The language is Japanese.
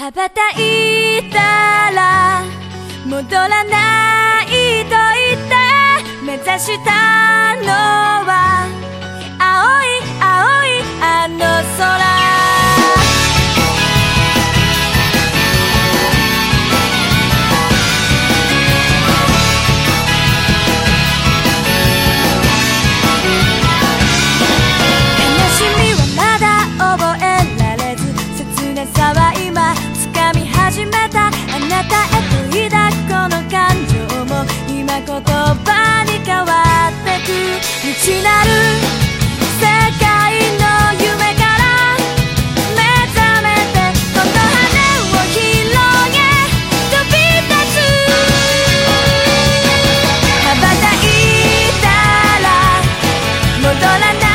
羽ばたいたら戻らないと言って目指したの。この感情も今言葉に変わってく未なる世界の夢から目覚めてこの羽を広げ飛び立つ羽ばたいたら戻らない